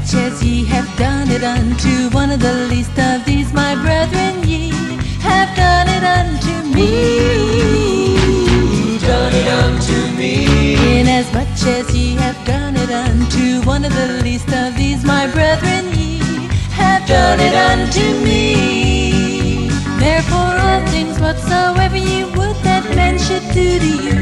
As ye have done it unto one of the least of these, my brethren, ye have done it unto me. Done it unto me. Inasmuch as ye have done it unto one of the least of these, my brethren, ye have done it unto me. Therefore, all things whatsoever ye would that men should do to you,